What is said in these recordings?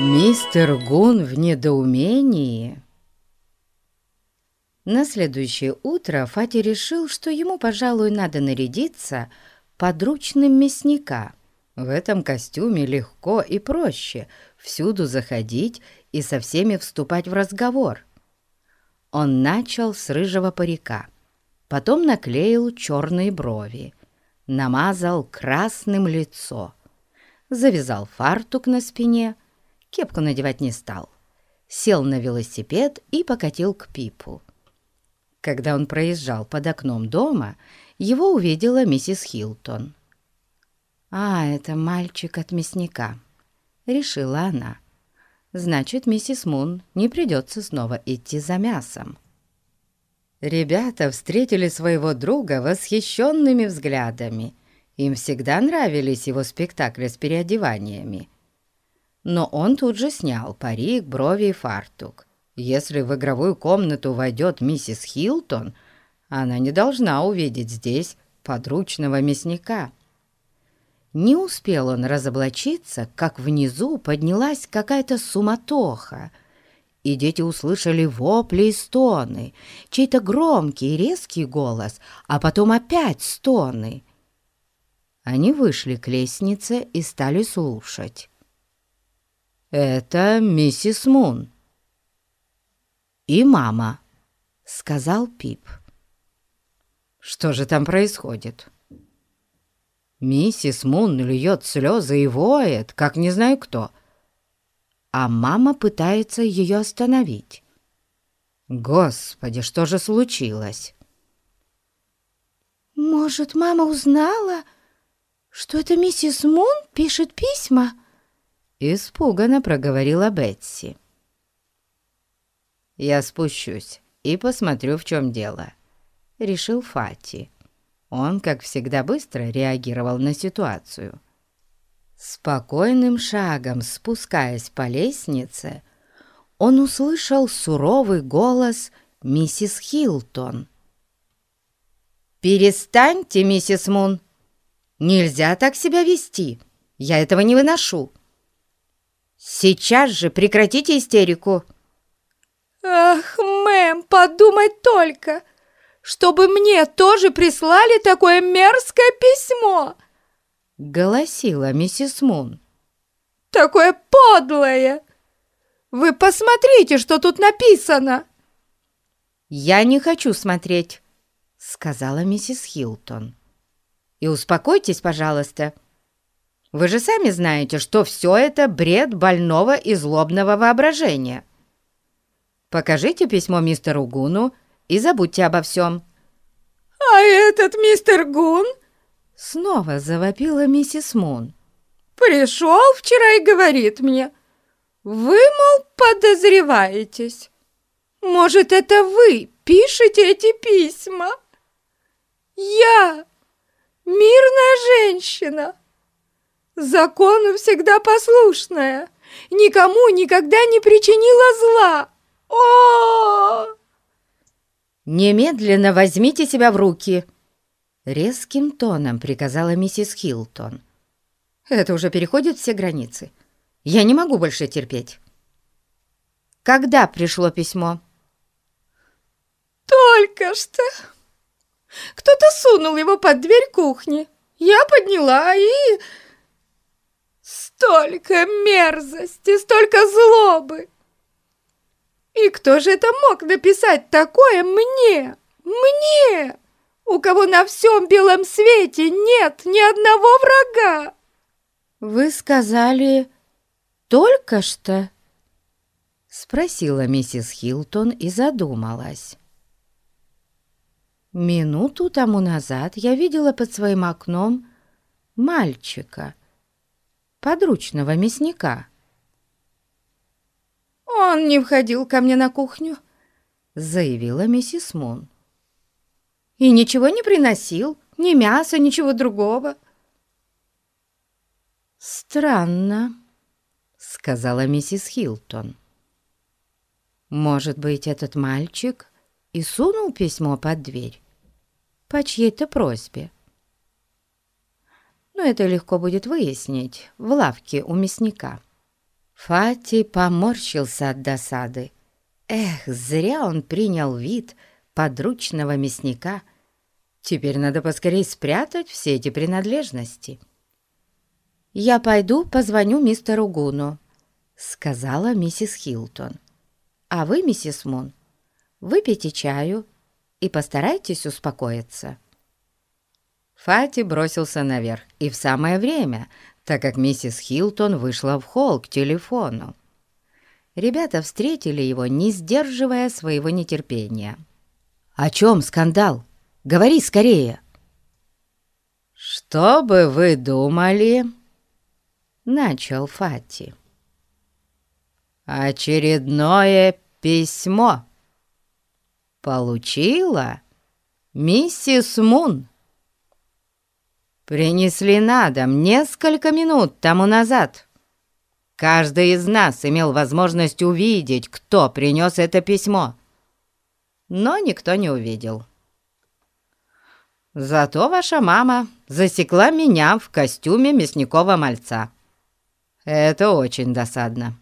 Мистер Гун в недоумении. На следующее утро Фати решил, что ему, пожалуй, надо нарядиться подручным мясника. В этом костюме легко и проще всюду заходить и со всеми вступать в разговор. Он начал с рыжего парика, потом наклеил черные брови, намазал красным лицо, завязал фартук на спине — Кепку надевать не стал. Сел на велосипед и покатил к Пипу. Когда он проезжал под окном дома, его увидела миссис Хилтон. «А, это мальчик от мясника», — решила она. «Значит, миссис Мун не придется снова идти за мясом». Ребята встретили своего друга восхищенными взглядами. Им всегда нравились его спектакли с переодеваниями но он тут же снял парик, брови и фартук. Если в игровую комнату войдет миссис Хилтон, она не должна увидеть здесь подручного мясника. Не успел он разоблачиться, как внизу поднялась какая-то суматоха, и дети услышали вопли и стоны, чей-то громкий и резкий голос, а потом опять стоны. Они вышли к лестнице и стали слушать. «Это миссис Мун». «И мама», — сказал Пип. «Что же там происходит?» Миссис Мун льет слезы и воет, как не знаю кто, а мама пытается ее остановить. Господи, что же случилось? «Может, мама узнала, что это миссис Мун пишет письма?» Испуганно проговорила Бетси. «Я спущусь и посмотрю, в чем дело», — решил Фати. Он, как всегда, быстро реагировал на ситуацию. Спокойным шагом спускаясь по лестнице, он услышал суровый голос миссис Хилтон. «Перестаньте, миссис Мун! Нельзя так себя вести! Я этого не выношу!» Сейчас же прекратите истерику!» «Ах, мэм, подумать только! Чтобы мне тоже прислали такое мерзкое письмо!» Голосила миссис Мун. «Такое подлое! Вы посмотрите, что тут написано!» «Я не хочу смотреть», — сказала миссис Хилтон. «И успокойтесь, пожалуйста». Вы же сами знаете, что все это бред больного и злобного воображения. Покажите письмо мистеру Гуну и забудьте обо всем». «А этот мистер Гун?» Снова завопила миссис Мун. «Пришел вчера и говорит мне, вы, мол, подозреваетесь. Может, это вы пишете эти письма? Я, мирная женщина, закону всегда послушная, никому никогда не причинила зла. О! Немедленно возьмите себя в руки, резким тоном приказала миссис Хилтон. Это уже переходит все границы. Я не могу больше терпеть. Когда пришло письмо? Только что. Кто-то сунул его под дверь кухни. Я подняла и... Столько мерзости, столько злобы! И кто же это мог написать такое мне? Мне, у кого на всем белом свете нет ни одного врага? Вы сказали «только что»? Спросила миссис Хилтон и задумалась. Минуту тому назад я видела под своим окном мальчика, подручного мясника. «Он не входил ко мне на кухню», — заявила миссис Мун. «И ничего не приносил, ни мяса, ничего другого». «Странно», — сказала миссис Хилтон. «Может быть, этот мальчик и сунул письмо под дверь по чьей-то просьбе?» Но это легко будет выяснить в лавке у мясника. Фати поморщился от досады. Эх, зря он принял вид подручного мясника. Теперь надо поскорей спрятать все эти принадлежности. «Я пойду позвоню мистеру Гуну», — сказала миссис Хилтон. «А вы, миссис Мун, выпейте чаю и постарайтесь успокоиться». Фати бросился наверх, и в самое время, так как миссис Хилтон вышла в холл к телефону. Ребята встретили его, не сдерживая своего нетерпения. «О чем скандал? Говори скорее!» «Что бы вы думали?» Начал Фати. «Очередное письмо получила миссис Мун» принесли на дом несколько минут тому назад. Каждый из нас имел возможность увидеть, кто принес это письмо, но никто не увидел. Зато ваша мама засекла меня в костюме мясникова мальца. Это очень досадно.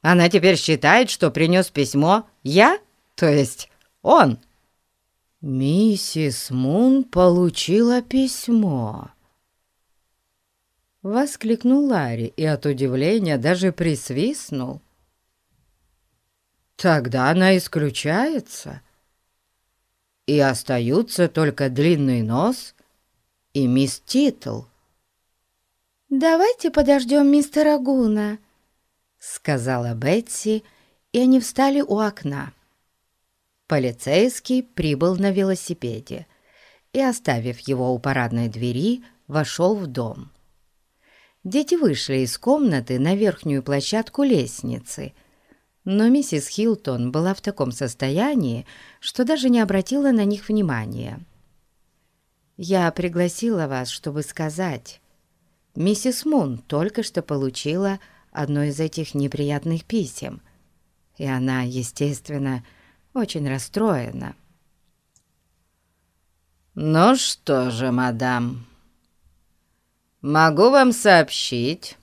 Она теперь считает, что принес письмо я, то есть он. Миссис Мун получила письмо. Воскликнул Ларри и от удивления даже присвистнул. Тогда она исключается. И остаются только длинный нос и мисс Титл. «Давайте подождем мистера Гуна», — сказала Бетси, и они встали у окна. Полицейский прибыл на велосипеде и, оставив его у парадной двери, вошел в дом. Дети вышли из комнаты на верхнюю площадку лестницы, но миссис Хилтон была в таком состоянии, что даже не обратила на них внимания. «Я пригласила вас, чтобы сказать. Миссис Мун только что получила одно из этих неприятных писем, и она, естественно, очень расстроена». «Ну что же, мадам», могу вам сообщить,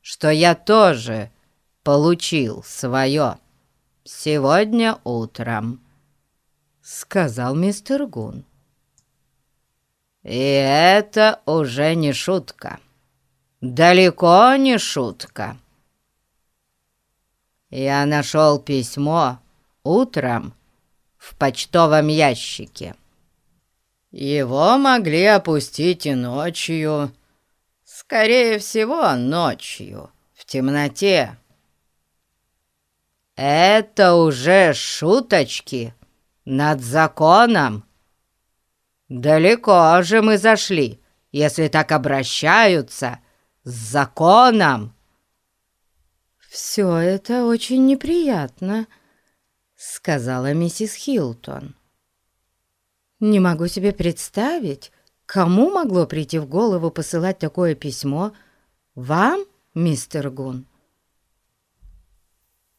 что я тоже получил свое сегодня утром», — сказал мистер Гун. «И это уже не шутка, далеко не шутка. Я нашел письмо утром в почтовом ящике. Его могли опустить и ночью, — Скорее всего, ночью, в темноте. Это уже шуточки над законом. Далеко же мы зашли, если так обращаются с законом. «Все это очень неприятно», — сказала миссис Хилтон. «Не могу себе представить, Кому могло прийти в голову посылать такое письмо? Вам, мистер Гун?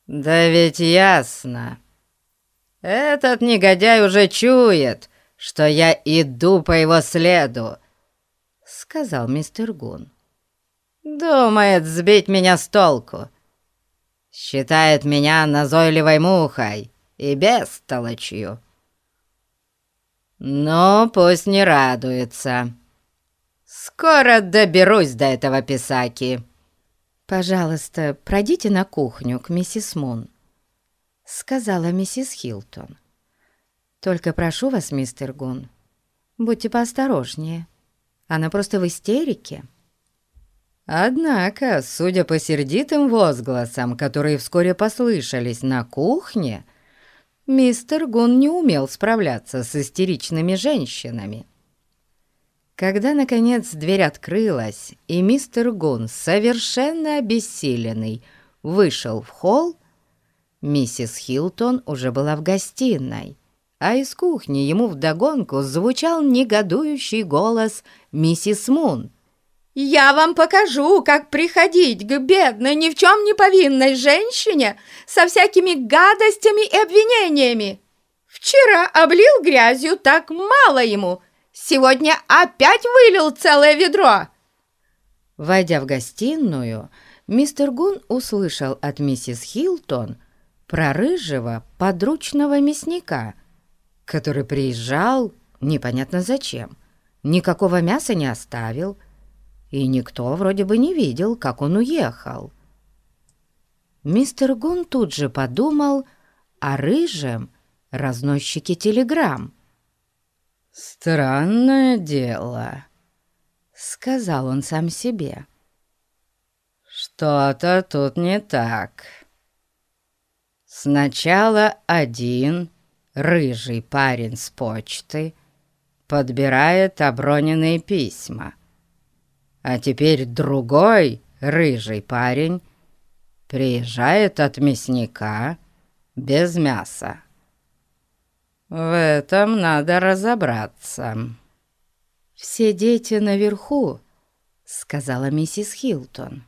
Да ведь ясно. Этот негодяй уже чует, что я иду по его следу, сказал мистер Гун. Думает сбить меня с толку. Считает меня назойливой мухой и бестолочью. «Ну, пусть не радуется. Скоро доберусь до этого писаки». «Пожалуйста, пройдите на кухню к миссис Мун», — сказала миссис Хилтон. «Только прошу вас, мистер Гун, будьте поосторожнее. Она просто в истерике». Однако, судя по сердитым возгласам, которые вскоре послышались на кухне, — мистер Гун не умел справляться с истеричными женщинами. Когда, наконец, дверь открылась, и мистер Гун, совершенно обессиленный, вышел в холл, миссис Хилтон уже была в гостиной, а из кухни ему вдогонку звучал негодующий голос миссис Мун. Я вам покажу, как приходить к бедной, ни в чем не повинной женщине со всякими гадостями и обвинениями. Вчера облил грязью так мало ему, сегодня опять вылил целое ведро. Войдя в гостиную, мистер Гун услышал от миссис Хилтон про рыжего подручного мясника, который приезжал непонятно зачем, никакого мяса не оставил, и никто вроде бы не видел, как он уехал. Мистер Гун тут же подумал о рыжем разносчике телеграмм. «Странное дело», — сказал он сам себе. «Что-то тут не так. Сначала один рыжий парень с почты подбирает оброненные письма, а теперь другой рыжий парень приезжает от мясника без мяса. В этом надо разобраться. «Все дети наверху», — сказала миссис Хилтон.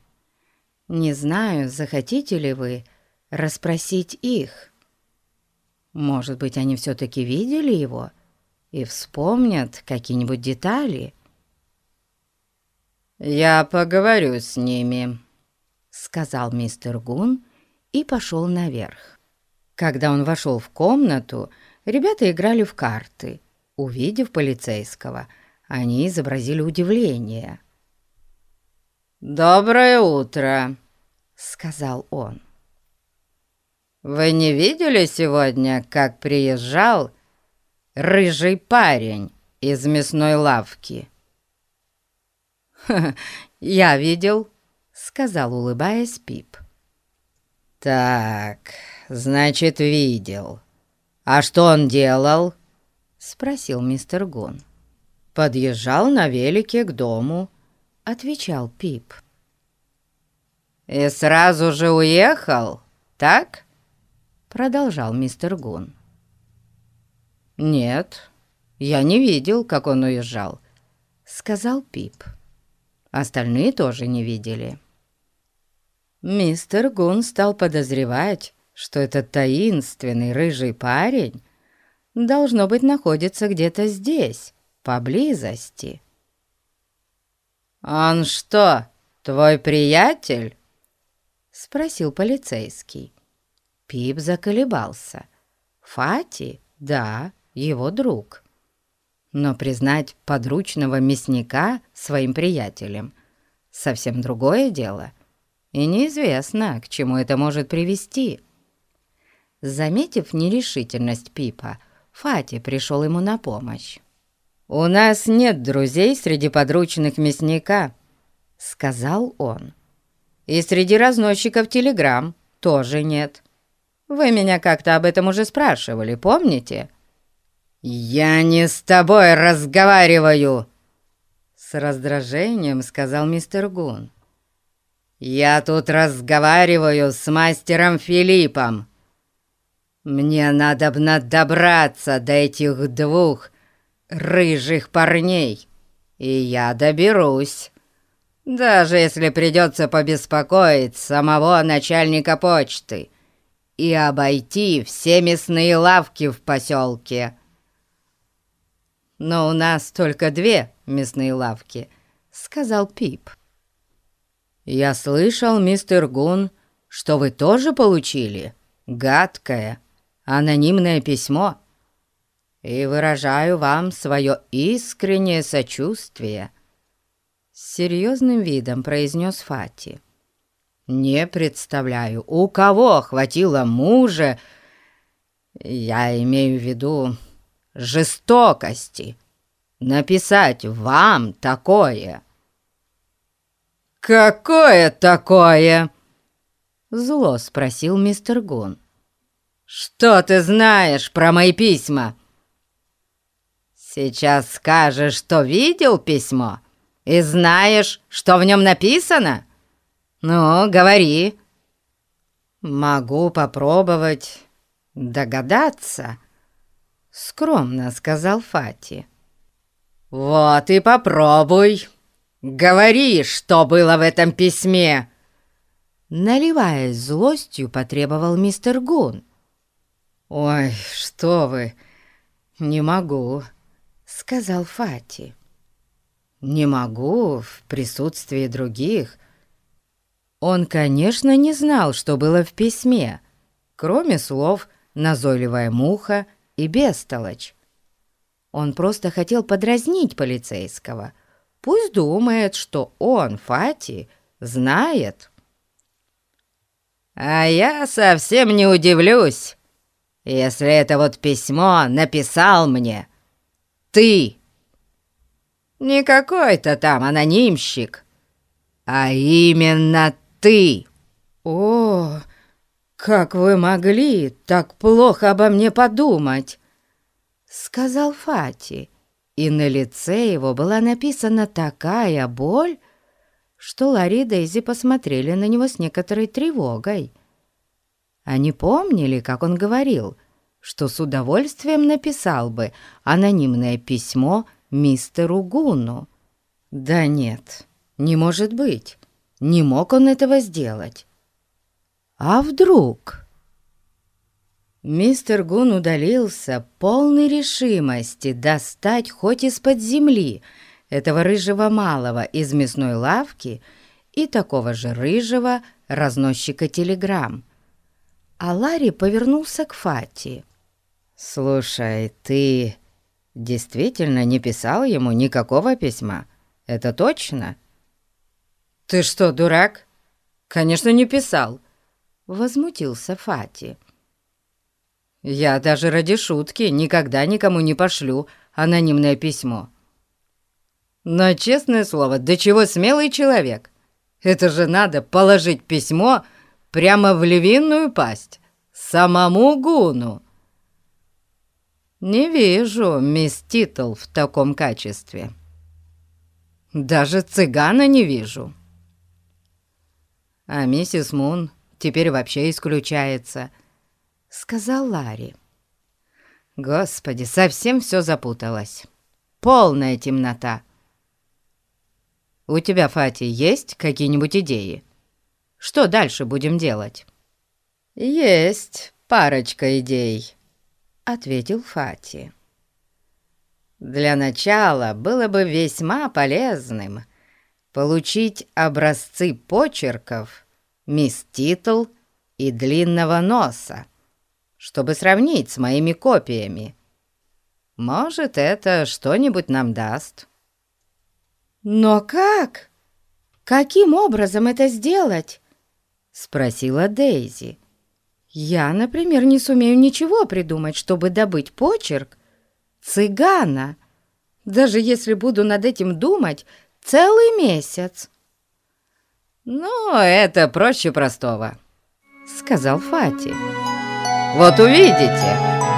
«Не знаю, захотите ли вы расспросить их. Может быть, они все-таки видели его и вспомнят какие-нибудь детали?» «Я поговорю с ними», — сказал мистер Гун и пошел наверх. Когда он вошел в комнату, ребята играли в карты. Увидев полицейского, они изобразили удивление. «Доброе утро», — сказал он. «Вы не видели сегодня, как приезжал рыжий парень из мясной лавки?» «Я видел», сказал, улыбаясь Пип. «Так, значит, видел. А что он делал?» — спросил мистер Гун. «Подъезжал на велике к дому», — отвечал Пип. «И сразу же уехал, так?» — продолжал мистер Гун. «Нет, я не видел, как он уезжал», — сказал Пип. Остальные тоже не видели. Мистер Гун стал подозревать, что этот таинственный рыжий парень должно быть находится где-то здесь, поблизости. «Он что, твой приятель?» — спросил полицейский. Пип заколебался. Фати, да, его друг. Но признать подручного мясника своим приятелем — совсем другое дело и неизвестно, к чему это может привести. Заметив нерешительность Пипа, Фати пришел ему на помощь. «У нас нет друзей среди подручных мясника», — сказал он. «И среди разносчиков телеграмм тоже нет. Вы меня как-то об этом уже спрашивали, помните?» «Я не с тобой разговариваю!» С раздражением сказал мистер Гун. «Я тут разговариваю с мастером Филиппом. Мне надобно добраться до этих двух рыжих парней, и я доберусь, даже если придется побеспокоить самого начальника почты и обойти все мясные лавки в поселке. Но у нас только две мясные лавки», — сказал Пип. «Я слышал, мистер Гун, что вы тоже получили гадкое, анонимное письмо, и выражаю вам свое искреннее сочувствие», — с серьезным видом произнес Фати. «Не представляю, у кого хватило мужа, я имею в виду жестокости, написать вам такое». «Какое такое?» Зло спросил мистер Гун. «Что ты знаешь про мои письма?» «Сейчас скажешь, что видел письмо и знаешь, что в нем написано? Ну, говори». «Могу попробовать догадаться», — скромно сказал Фати. «Вот и попробуй», «Говори, что было в этом письме!» Наливаясь злостью, потребовал мистер Гун. «Ой, что вы! Не могу!» — сказал Фати. «Не могу в присутствии других. Он, конечно, не знал, что было в письме, кроме слов «назойливая муха» и «бестолочь». Он просто хотел подразнить полицейского. Пусть думает, что он, Фати, знает. «А я совсем не удивлюсь, если это вот письмо написал мне ты. Не какой-то там анонимщик, а именно ты». «О, как вы могли так плохо обо мне подумать?» Сказал Фати, и на лице его была написана такая боль, что Ларри и Дейзи посмотрели на него с некоторой тревогой. Они помнили, как он говорил, что с удовольствием написал бы анонимное письмо мистеру Гуну. Да нет, не может быть, не мог он этого сделать. А вдруг... Мистер Гун удалился полной решимости достать хоть из-под земли этого рыжего малого из мясной лавки и такого же рыжего разносчика телеграмм. А Ларри повернулся к Фати. «Слушай, ты действительно не писал ему никакого письма? Это точно?» «Ты что, дурак? Конечно, не писал!» Возмутился Фати. «Я даже ради шутки никогда никому не пошлю анонимное письмо. Но, честное слово, до чего смелый человек. Это же надо положить письмо прямо в львиную пасть, самому Гуну. Не вижу мисс Титл в таком качестве. Даже цыгана не вижу. А миссис Мун теперь вообще исключается, сказал Ларри. Господи, совсем все запуталось. Полная темнота. У тебя, Фати, есть какие-нибудь идеи? Что дальше будем делать?» «Есть парочка идей», — ответил Фати. «Для начала было бы весьма полезным получить образцы почерков мисс Титл и длинного носа, чтобы сравнить с моими копиями. Может, это что-нибудь нам даст». «Но как? Каким образом это сделать?» — спросила Дейзи. «Я, например, не сумею ничего придумать, чтобы добыть почерк цыгана, даже если буду над этим думать целый месяц». «Ну, это проще простого», — сказал Фати. «Вот увидите!»